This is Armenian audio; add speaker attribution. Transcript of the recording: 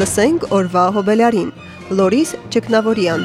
Speaker 1: Լսենք օրվա հոբելարին։ Լորիս Ճկնավորյան